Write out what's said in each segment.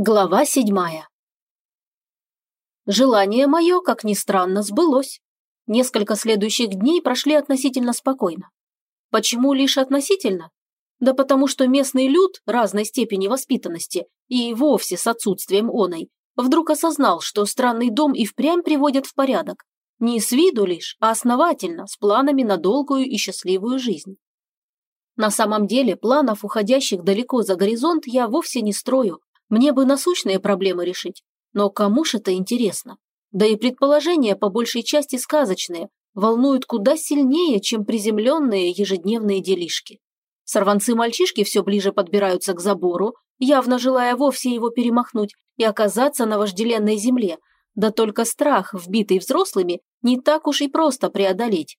Глава седьмая. Желание мое, как ни странно, сбылось. Несколько следующих дней прошли относительно спокойно. Почему лишь относительно? Да потому что местный люд разной степени воспитанности и вовсе с отсутствием оной вдруг осознал, что странный дом и впрямь приводят в порядок. Не с виду лишь, а основательно, с планами на долгую и счастливую жизнь. На самом деле, планов, уходящих далеко за горизонт, я вовсе не строю, мне бы насущные проблемы решить, но кому ж это интересно? Да и предположения по большей части сказочные, волнуют куда сильнее, чем приземленные ежедневные делишки. Сорванцы-мальчишки все ближе подбираются к забору, явно желая вовсе его перемахнуть и оказаться на вожделенной земле, да только страх, вбитый взрослыми, не так уж и просто преодолеть.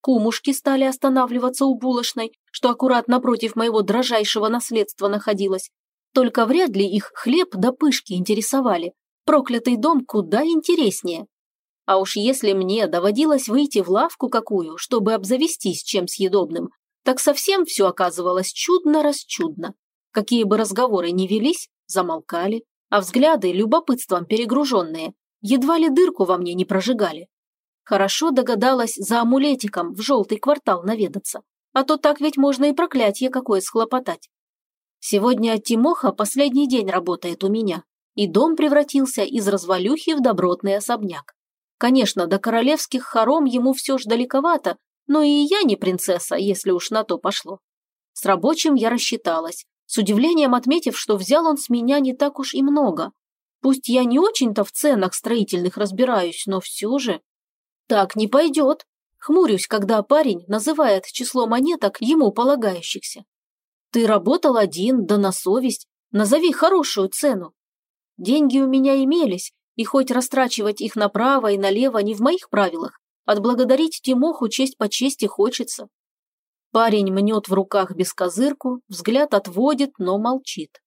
Кумушки стали останавливаться у булочной, что аккурат напротив моего дрожайшего наследства находилась, только вряд ли их хлеб да пышки интересовали. Проклятый дом куда интереснее. А уж если мне доводилось выйти в лавку какую, чтобы обзавестись чем съедобным, так совсем все оказывалось чудно-расчудно. Какие бы разговоры ни велись, замолкали, а взгляды, любопытством перегруженные, едва ли дырку во мне не прожигали. Хорошо догадалась за амулетиком в желтый квартал наведаться, а то так ведь можно и проклятие какое схлопотать. Сегодня Тимоха последний день работает у меня, и дом превратился из развалюхи в добротный особняк. Конечно, до королевских хором ему все ж далековато, но и я не принцесса, если уж на то пошло. С рабочим я рассчиталась, с удивлением отметив, что взял он с меня не так уж и много. Пусть я не очень-то в ценах строительных разбираюсь, но все же... Так не пойдет. Хмурюсь, когда парень называет число монеток ему полагающихся. Ты работал один, да на совесть. Назови хорошую цену. Деньги у меня имелись, и хоть растрачивать их направо и налево не в моих правилах, отблагодарить Тимоху честь по чести хочется. Парень мнет в руках бескозырку, взгляд отводит, но молчит.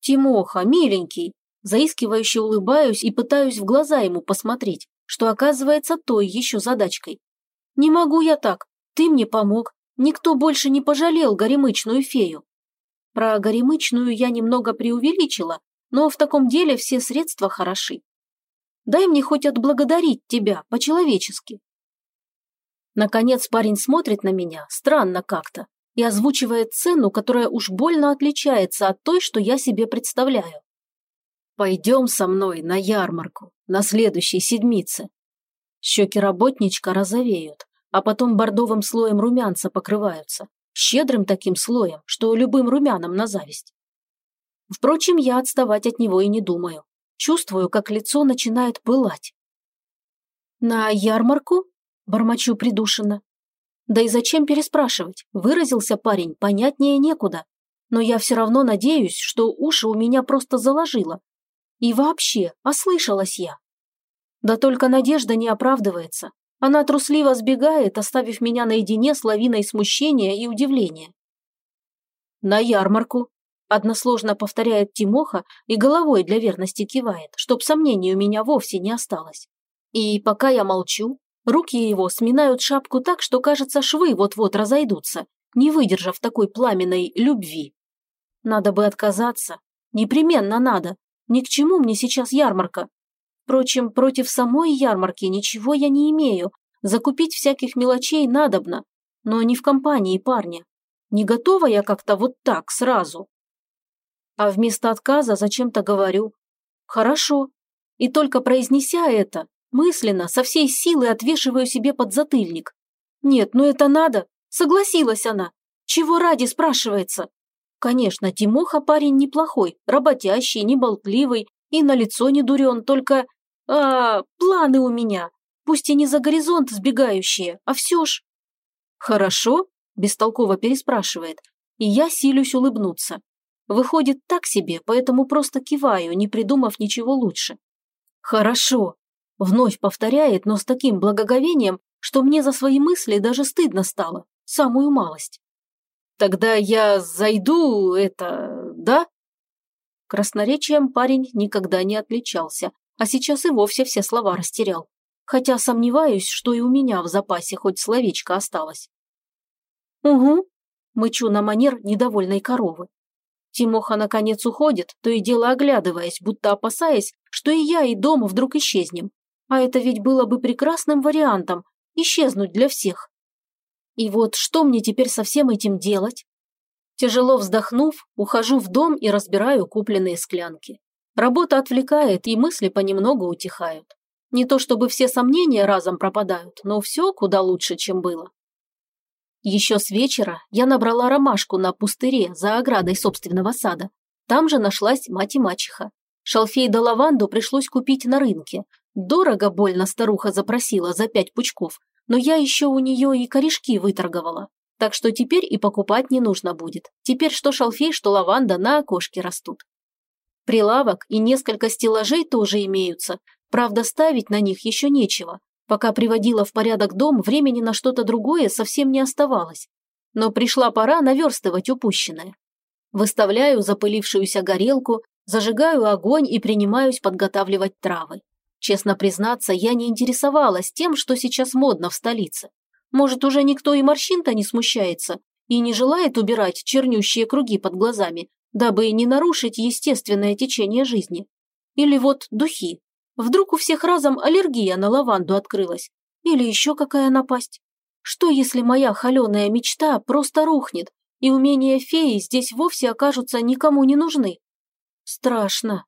«Тимоха, миленький!» Заискивающе улыбаюсь и пытаюсь в глаза ему посмотреть, что оказывается той еще задачкой. «Не могу я так. Ты мне помог, Никто больше не пожалел горемычную фею. Про горемычную я немного преувеличила, но в таком деле все средства хороши. Дай мне хоть отблагодарить тебя по-человечески. Наконец парень смотрит на меня, странно как-то, и озвучивает цену, которая уж больно отличается от той, что я себе представляю. «Пойдем со мной на ярмарку, на следующей седмице». Щеки работничка розовеют а потом бордовым слоем румянца покрываются, щедрым таким слоем, что любым румянам на зависть. Впрочем, я отставать от него и не думаю. Чувствую, как лицо начинает пылать. «На ярмарку?» – бормочу придушенно. Да и зачем переспрашивать? Выразился парень, понятнее некуда. Но я все равно надеюсь, что уши у меня просто заложило. И вообще, ослышалась я. Да только надежда не оправдывается. Она трусливо сбегает, оставив меня наедине с лавиной смущения и удивления. «На ярмарку», – односложно повторяет Тимоха и головой для верности кивает, чтоб сомнений у меня вовсе не осталось. И пока я молчу, руки его сминают шапку так, что, кажется, швы вот-вот разойдутся, не выдержав такой пламенной любви. Надо бы отказаться. Непременно надо. Ни к чему мне сейчас ярмарка. Впрочем, против самой ярмарки ничего я не имею. Закупить всяких мелочей надобно, но не в компании парня. Не готова я как-то вот так сразу. А вместо отказа зачем-то говорю «хорошо». И только произнеся это, мысленно, со всей силы отвешиваю себе подзатыльник. Нет, ну это надо. Согласилась она. Чего ради, спрашивается. Конечно, Тимоха парень неплохой, работящий, неболтливый и на лицо не дурен, только а, планы у меня. Пусть и не за горизонт сбегающие, а все ж. Хорошо? Бестолково переспрашивает. И я силюсь улыбнуться. Выходит так себе, поэтому просто киваю, не придумав ничего лучше. Хорошо. Вновь повторяет, но с таким благоговением, что мне за свои мысли даже стыдно стало. Самую малость. Тогда я зайду, это, да? Красноречием парень никогда не отличался, а сейчас и вовсе все слова растерял. Хотя сомневаюсь, что и у меня в запасе хоть словечко осталось. «Угу», – мычу на манер недовольной коровы. Тимоха наконец уходит, то и дело оглядываясь, будто опасаясь, что и я, и дом вдруг исчезнем. А это ведь было бы прекрасным вариантом – исчезнуть для всех. И вот что мне теперь со всем этим делать? Тяжело вздохнув, ухожу в дом и разбираю купленные склянки. Работа отвлекает, и мысли понемногу утихают. Не то чтобы все сомнения разом пропадают, но все куда лучше, чем было. Еще с вечера я набрала ромашку на пустыре за оградой собственного сада. Там же нашлась мать и мачеха. Шалфей да лаванду пришлось купить на рынке. Дорого больно старуха запросила за пять пучков, но я еще у нее и корешки выторговала. Так что теперь и покупать не нужно будет. Теперь что шалфей, что лаванда на окошке растут. Прилавок и несколько стеллажей тоже имеются, правда ставить на них еще нечего. Пока приводила в порядок дом, времени на что-то другое совсем не оставалось. Но пришла пора наверстывать упущенное. Выставляю запылившуюся горелку, зажигаю огонь и принимаюсь подготавливать травы. Честно признаться, я не интересовалась тем, что сейчас модно в столице. Может, уже никто и морщин-то не смущается и не желает убирать чернющие круги под глазами, дабы не нарушить естественное течение жизни. Или вот духи. Вдруг у всех разом аллергия на лаванду открылась? Или еще какая напасть? Что, если моя холеная мечта просто рухнет, и умения феи здесь вовсе окажутся никому не нужны? Страшно.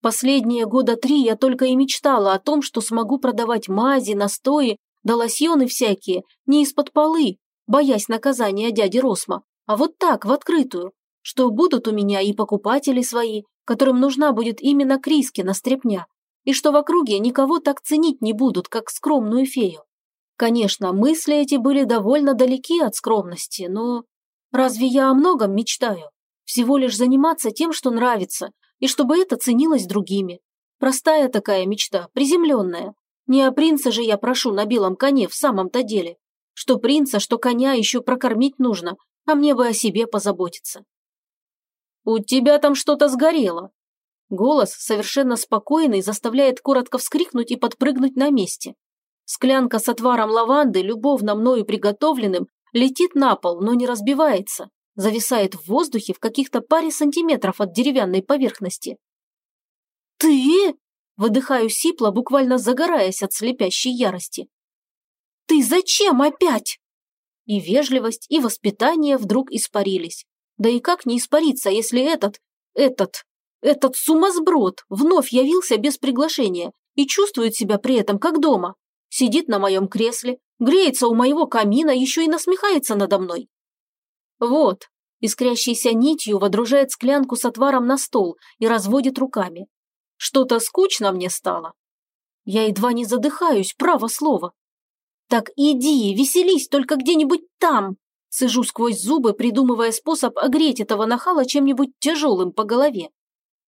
Последние года три я только и мечтала о том, что смогу продавать мази, настои, да лосьоны всякие, не из-под полы, боясь наказания дяди Росма, а вот так, в открытую, что будут у меня и покупатели свои, которым нужна будет именно Крискина стряпня, и что в округе никого так ценить не будут, как скромную фею. Конечно, мысли эти были довольно далеки от скромности, но разве я о многом мечтаю? Всего лишь заниматься тем, что нравится, и чтобы это ценилось другими. Простая такая мечта, приземленная. Не о принце же я прошу на белом коне в самом-то деле. Что принца, что коня еще прокормить нужно, а мне бы о себе позаботиться. «У тебя там что-то сгорело!» Голос, совершенно спокойный, заставляет коротко вскрикнуть и подпрыгнуть на месте. Склянка с отваром лаванды, любовно мною приготовленным, летит на пол, но не разбивается, зависает в воздухе в каких-то паре сантиметров от деревянной поверхности. «Ты?» – выдыхаю сипло, буквально загораясь от слепящей ярости. «Ты зачем опять?» И вежливость, и воспитание вдруг испарились. Да и как не испариться, если этот, этот, этот сумасброд вновь явился без приглашения и чувствует себя при этом как дома. Сидит на моем кресле, греется у моего камина, еще и насмехается надо мной. Вот, искрящейся нитью водружает склянку с отваром на стол и разводит руками. Что-то скучно мне стало. Я едва не задыхаюсь, право слово. Так иди, веселись только где-нибудь там, Сижу сквозь зубы, придумывая способ огреть этого нахала чем-нибудь тяжелым по голове.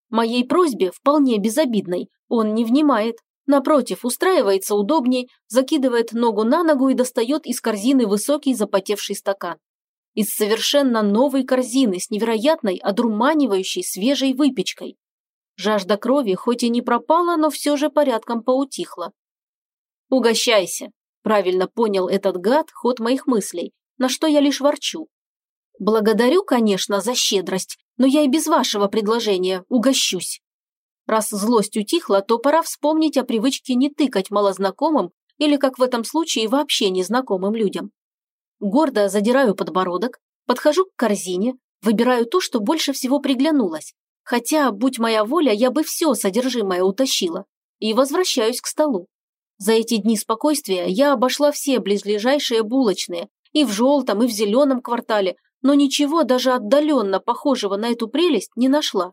Моей просьбе, вполне безобидной, он не внимает. Напротив, устраивается удобней, закидывает ногу на ногу и достает из корзины высокий запотевший стакан. Из совершенно новой корзины с невероятной, одурманивающей свежей выпечкой. Жажда крови хоть и не пропала, но все же порядком поутихла. «Угощайся», – правильно понял этот гад ход моих мыслей на что я лишь ворчу. Благодарю, конечно, за щедрость, но я и без вашего предложения угощусь. Раз злость утихла, то пора вспомнить о привычке не тыкать малознакомым или, как в этом случае, вообще незнакомым людям. Гордо задираю подбородок, подхожу к корзине, выбираю то, что больше всего приглянулось. Хотя, будь моя воля, я бы все содержимое утащила. И возвращаюсь к столу. За эти дни спокойствия я обошла все близлежащие булочные, и в желтом, и в зеленом квартале, но ничего даже отдаленно похожего на эту прелесть не нашла.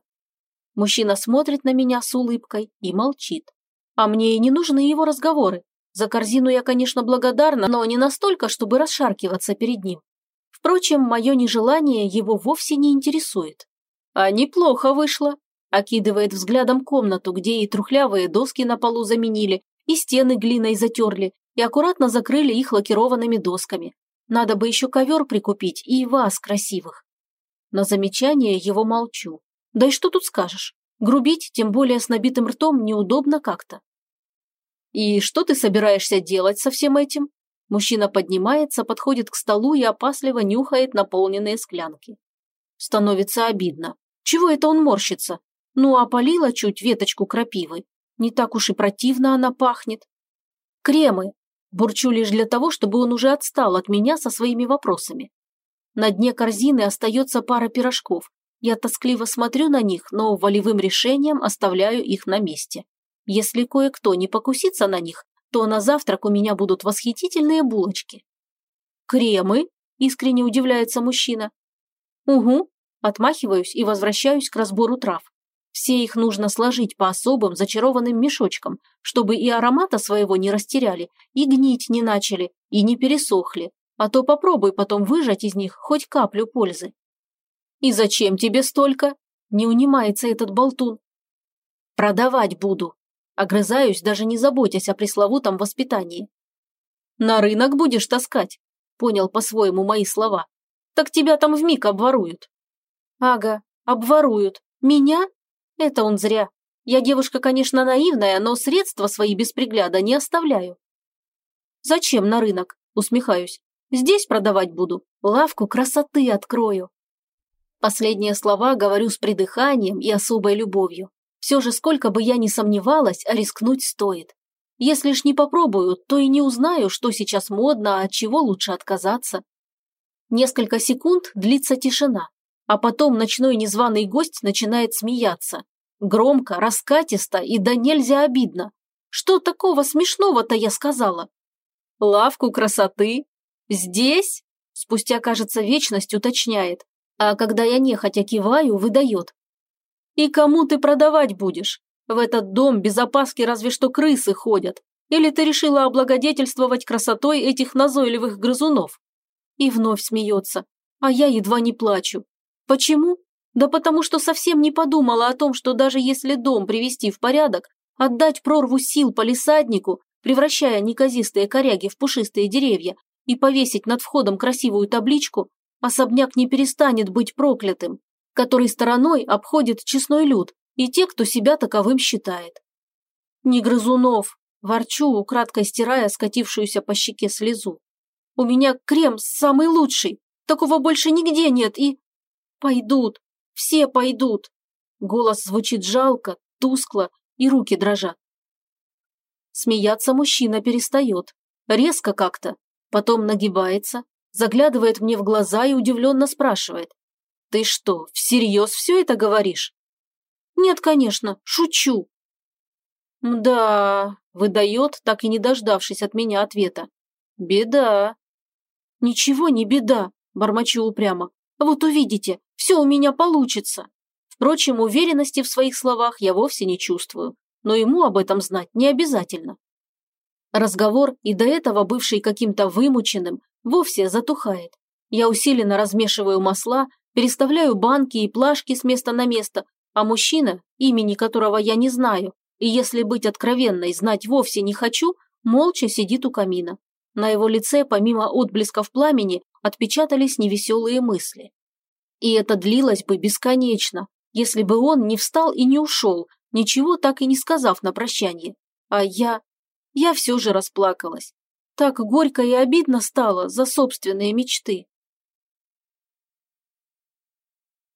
Мужчина смотрит на меня с улыбкой и молчит. А мне и не нужны его разговоры. За корзину я, конечно, благодарна, но не настолько, чтобы расшаркиваться перед ним. Впрочем, мое нежелание его вовсе не интересует. А неплохо вышло. Окидывает взглядом комнату, где и трухлявые доски на полу заменили, и стены глиной затерли, и аккуратно закрыли их лакированными досками. Надо бы еще ковер прикупить и вас красивых. На замечание его молчу. Да и что тут скажешь? Грубить, тем более с набитым ртом, неудобно как-то. «И что ты собираешься делать со всем этим?» Мужчина поднимается, подходит к столу и опасливо нюхает наполненные склянки. Становится обидно. Чего это он морщится? Ну, опалила чуть веточку крапивы. Не так уж и противно она пахнет. Кремы. Бурчу лишь для того, чтобы он уже отстал от меня со своими вопросами. На дне корзины остается пара пирожков. Я тоскливо смотрю на них, но волевым решением оставляю их на месте. Если кое-кто не покусится на них, то на завтрак у меня будут восхитительные булочки. «Кремы?» – искренне удивляется мужчина. «Угу», – отмахиваюсь и возвращаюсь к разбору трав. Все их нужно сложить по особым зачарованным мешочкам, чтобы и аромата своего не растеряли, и гнить не начали, и не пересохли, а то попробуй потом выжать из них хоть каплю пользы. «И зачем тебе столько?» – не унимается этот болтун. «Продавать буду», Огрызаюсь, даже не заботясь о пресловутом воспитании. «На рынок будешь таскать?» Понял по-своему мои слова. «Так тебя там вмиг обворуют». «Ага, обворуют. Меня? Это он зря. Я девушка, конечно, наивная, но средства свои без пригляда не оставляю». «Зачем на рынок?» – усмехаюсь. «Здесь продавать буду. Лавку красоты открою». Последние слова говорю с придыханием и особой любовью. Все же, сколько бы я ни сомневалась, а рискнуть стоит. Если ж не попробую, то и не узнаю, что сейчас модно, а от чего лучше отказаться. Несколько секунд длится тишина, а потом ночной незваный гость начинает смеяться. Громко, раскатисто и да нельзя обидно. Что такого смешного-то я сказала? Лавку красоты? Здесь? Спустя, кажется, вечность уточняет. А когда я нехотя киваю, выдает. И кому ты продавать будешь? В этот дом без опаски разве что крысы ходят. Или ты решила облагодетельствовать красотой этих назойливых грызунов?» И вновь смеется, а я едва не плачу. Почему? Да потому что совсем не подумала о том, что даже если дом привести в порядок, отдать прорву сил полисаднику, превращая неказистые коряги в пушистые деревья, и повесить над входом красивую табличку, особняк не перестанет быть проклятым который стороной обходит честной люд и те, кто себя таковым считает. «Не грызунов!» – ворчу, украдкой стирая скатившуюся по щеке слезу. «У меня крем самый лучший, такого больше нигде нет и...» «Пойдут, все пойдут!» Голос звучит жалко, тускло и руки дрожат. Смеяться мужчина перестает, резко как-то, потом нагибается, заглядывает мне в глаза и удивленно спрашивает. «Ты что, всерьез все это говоришь?» «Нет, конечно, шучу». «Да», – выдает, так и не дождавшись от меня ответа. «Беда». «Ничего не беда», – бормочу упрямо. «Вот увидите, все у меня получится». Впрочем, уверенности в своих словах я вовсе не чувствую, но ему об этом знать не обязательно. Разговор, и до этого бывший каким-то вымученным, вовсе затухает. Я усиленно размешиваю масла, переставляю банки и плашки с места на место, а мужчина, имени которого я не знаю, и если быть откровенной, знать вовсе не хочу, молча сидит у камина. На его лице, помимо отблесков пламени, отпечатались невеселые мысли. И это длилось бы бесконечно, если бы он не встал и не ушел, ничего так и не сказав на прощание. А я... я все же расплакалась. Так горько и обидно стало за собственные мечты.